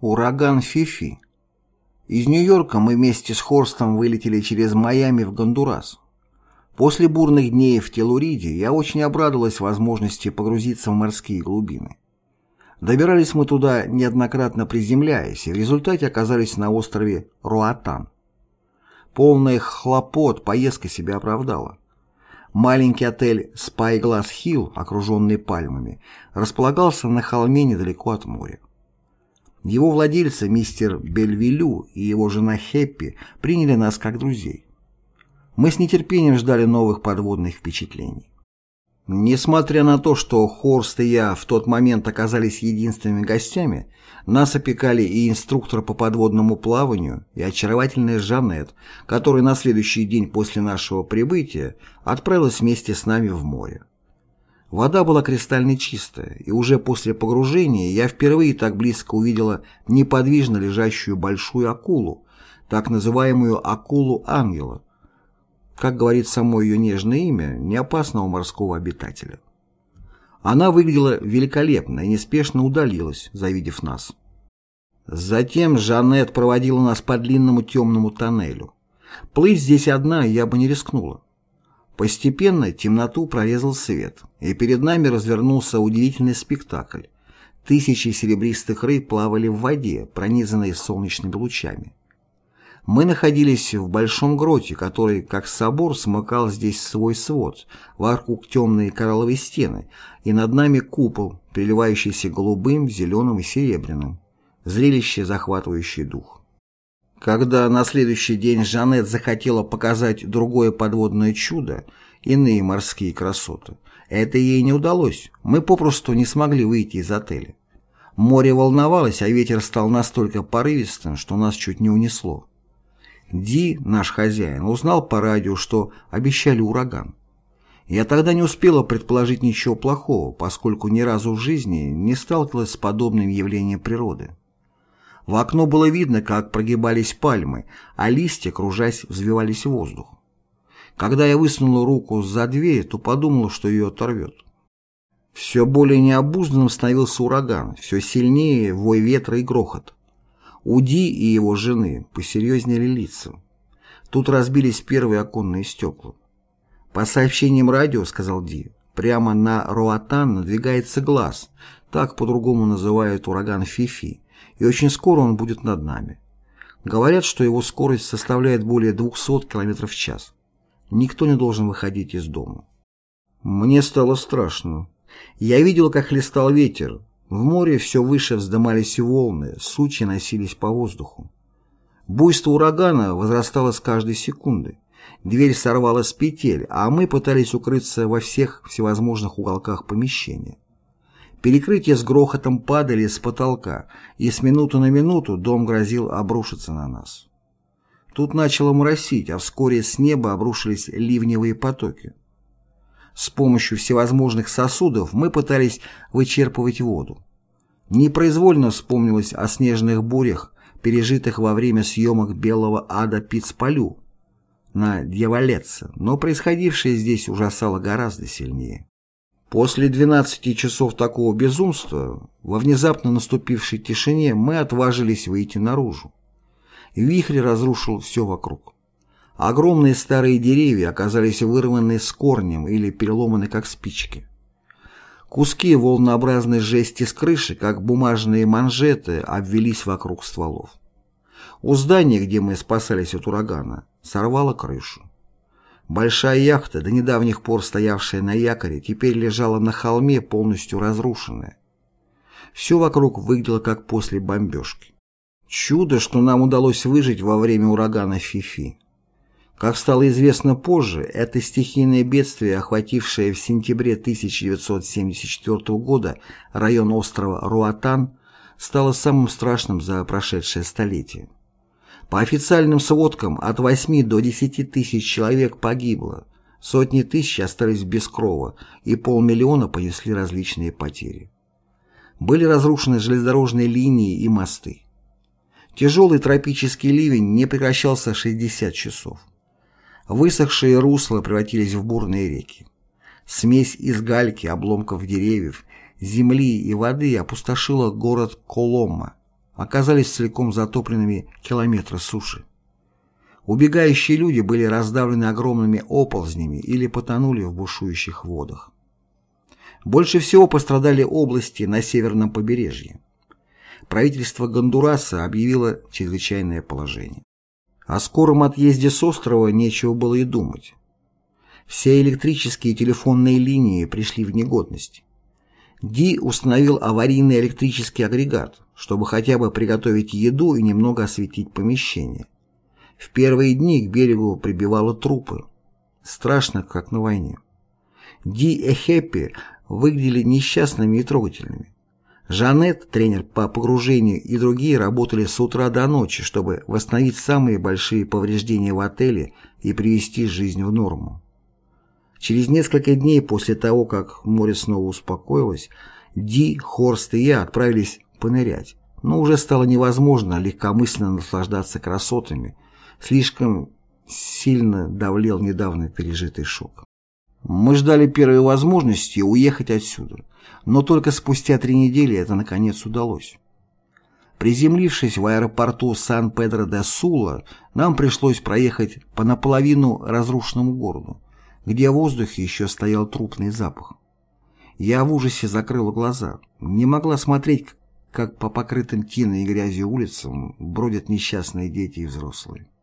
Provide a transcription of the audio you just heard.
Ураган Фифи. Из Нью-Йорка мы вместе с Хорстом вылетели через Майами в Гондурас. После бурных дней в Телуриде я очень обрадовалась возможности погрузиться в морские глубины. Добирались мы туда, неоднократно приземляясь, и в результате оказались на острове Руатан. Полная хлопот поездка себя оправдала. Маленький отель Spyglass Hill, окруженный пальмами, располагался на холме недалеко от моря. Его владельцы, мистер Бельвилю и его жена Хеппи, приняли нас как друзей. Мы с нетерпением ждали новых подводных впечатлений. Несмотря на то, что Хорст и я в тот момент оказались единственными гостями, нас опекали и инструктор по подводному плаванию, и очаровательная Жанет, которая на следующий день после нашего прибытия отправилась вместе с нами в море. Вода была кристально чистая, и уже после погружения я впервые так близко увидела неподвижно лежащую большую акулу, так называемую акулу-ангела, как говорит само ее нежное имя, неопасного морского обитателя. Она выглядела великолепно и неспешно удалилась, завидев нас. Затем Жанет проводила нас по длинному темному тоннелю. Плыть здесь одна я бы не рискнула. Постепенно темноту прорезал свет, и перед нами развернулся удивительный спектакль. Тысячи серебристых рыб плавали в воде, пронизанной солнечными лучами. Мы находились в большом гроте, который, как собор, смыкал здесь свой свод, вокруг темные коралловые стены, и над нами купол, переливающийся голубым, зеленым и серебряным. Зрелище, захватывающее дух. Когда на следующий день Жанет захотела показать другое подводное чудо, иные морские красоты, это ей не удалось, мы попросту не смогли выйти из отеля. Море волновалось, а ветер стал настолько порывистым, что нас чуть не унесло. Ди, наш хозяин, узнал по радио, что обещали ураган. Я тогда не успела предположить ничего плохого, поскольку ни разу в жизни не сталкивалась с подобным явлением природы. В окно было видно, как прогибались пальмы, а листья, кружась, взвивались в воздух. Когда я высунула руку за дверь, то подумала, что ее оторвет. Все более необузданным становился ураган, все сильнее вой ветра и грохот. У Ди и его жены посерьезнели лица. Тут разбились первые оконные стекла. По сообщениям радио, сказал Ди, прямо на Роатан надвигается глаз, так по-другому называют ураган Фифи, и очень скоро он будет над нами. Говорят, что его скорость составляет более 200 км в час. Никто не должен выходить из дома. Мне стало страшно. Я видел, как хлестал ветер. В море все выше вздымались волны, сучи носились по воздуху. Буйство урагана возрастало с каждой секунды. Дверь сорвалась с петель, а мы пытались укрыться во всех всевозможных уголках помещения. Перекрытия с грохотом падали с потолка, и с минуты на минуту дом грозил обрушиться на нас. Тут начало моросить, а вскоре с неба обрушились ливневые потоки. С помощью всевозможных сосудов мы пытались вычерпывать воду. Непроизвольно вспомнилось о снежных бурях, пережитых во время съемок «Белого ада Пицполю» на Дьяволеце, но происходившее здесь ужасало гораздо сильнее. После 12 часов такого безумства, во внезапно наступившей тишине, мы отважились выйти наружу. Вихрь разрушил все вокруг. Огромные старые деревья оказались вырваны с корнем или переломаны как спички. Куски волнообразной жести с крыши, как бумажные манжеты, обвелись вокруг стволов. У здания, где мы спасались от урагана, сорвало крышу. Большая яхта, до недавних пор стоявшая на якоре, теперь лежала на холме, полностью разрушенная. Все вокруг выглядело как после бомбежки. Чудо, что нам удалось выжить во время урагана Фифи. Как стало известно позже, это стихийное бедствие, охватившее в сентябре 1974 года район острова Руатан, стало самым страшным за прошедшее столетие. По официальным сводкам, от 8 до 10 тысяч человек погибло, сотни тысяч остались без крова, и полмиллиона понесли различные потери. Были разрушены железнодорожные линии и мосты. Тяжелый тропический ливень не прекращался 60 часов. Высохшие русла превратились в бурные реки. Смесь из гальки, обломков деревьев, земли и воды опустошила город Коломма, оказались целиком затопленными километры суши. Убегающие люди были раздавлены огромными оползнями или потонули в бушующих водах. Больше всего пострадали области на северном побережье. Правительство Гондураса объявило чрезвычайное положение. О скором отъезде с острова нечего было и думать. Все электрические и телефонные линии пришли в негодность. Ди установил аварийный электрический агрегат, чтобы хотя бы приготовить еду и немного осветить помещение. В первые дни к берегу прибивало трупы. Страшно, как на войне. Ди и Хэппи выглядели несчастными и трогательными. Жанет, тренер по погружению и другие работали с утра до ночи, чтобы восстановить самые большие повреждения в отеле и привести жизнь в норму. Через несколько дней после того, как море снова успокоилось, Ди, Хорст и я отправились понырять, но уже стало невозможно легкомысленно наслаждаться красотами, слишком сильно давлел недавно пережитый шок. Мы ждали первой возможности уехать отсюда, но только спустя три недели это наконец удалось. Приземлившись в аэропорту Сан-Педро-де-Сула, нам пришлось проехать по наполовину разрушенному городу, где в воздухе еще стоял трупный запах. Я в ужасе закрыла глаза, не могла смотреть, как по покрытым тиной и грязью улицам бродят несчастные дети и взрослые.